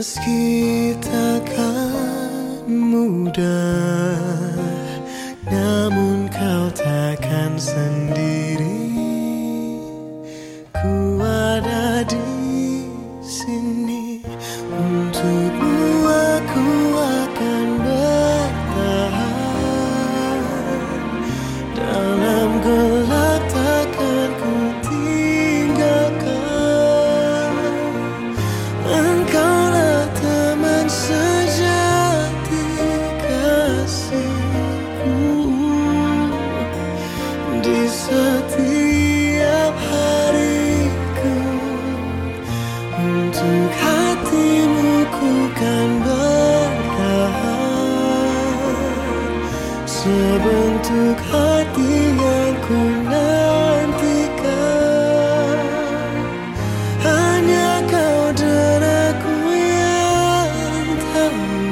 Meski takkan mudah Namun kau takkan sendiri setiap hariku. Untuk hatimu ku kan bertahan Sebentuk hati yang ku nantikan. Hanya kau dan aku yang tahu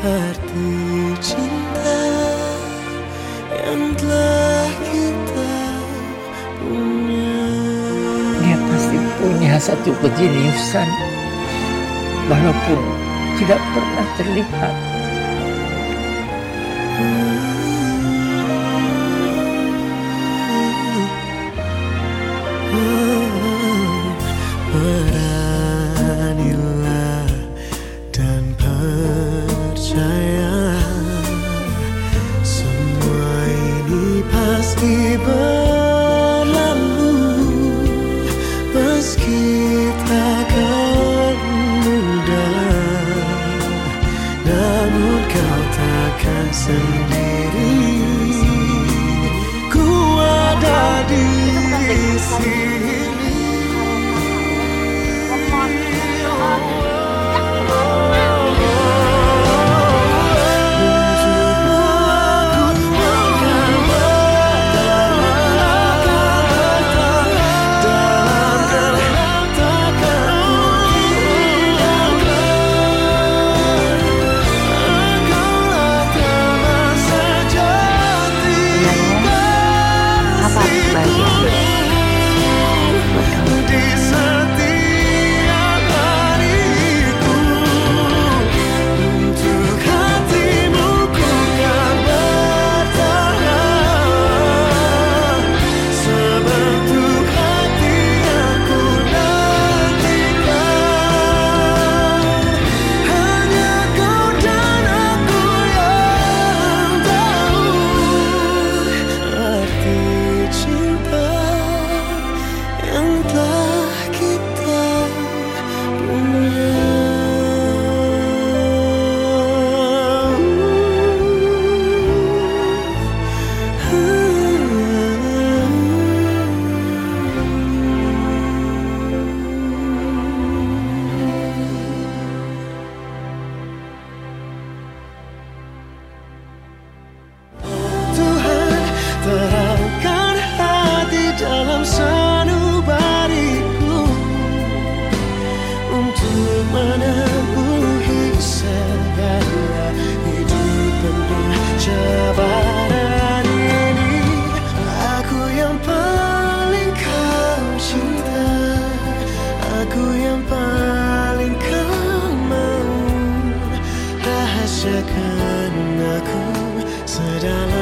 Arti cinta yang telah satu kejeniusan walaupun tidak pernah terlihat. meski takkan mudah namun kau takkan sendiri akan aku sedang